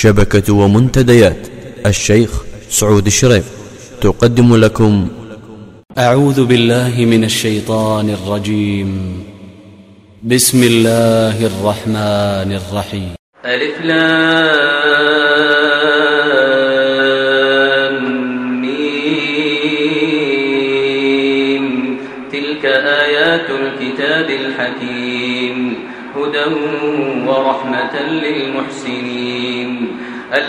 شبكة ومنتديات. الشيخ سعود الشريف تقدم لكم. أعوذ بالله من الشيطان الرجيم. بسم الله الرحمن الرحيم. ألف لام.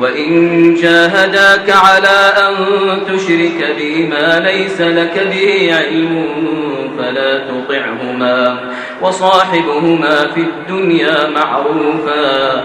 وإن جاهداك على أن تشرك بي ما ليس لك به علم فلا تطعهما وصاحبهما في الدنيا معروفا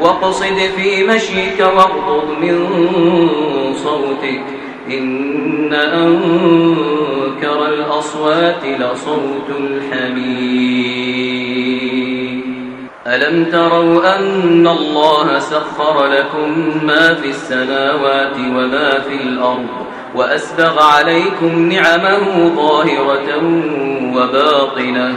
واقصد في مشيك واغضض من صوتك. إن أنكر الأصوات لصوت الحمير ألم تروا أن الله سخر لكم ما في السماوات وما في الأرض وأسبغ عليكم نعمه ظاهرة وباطنة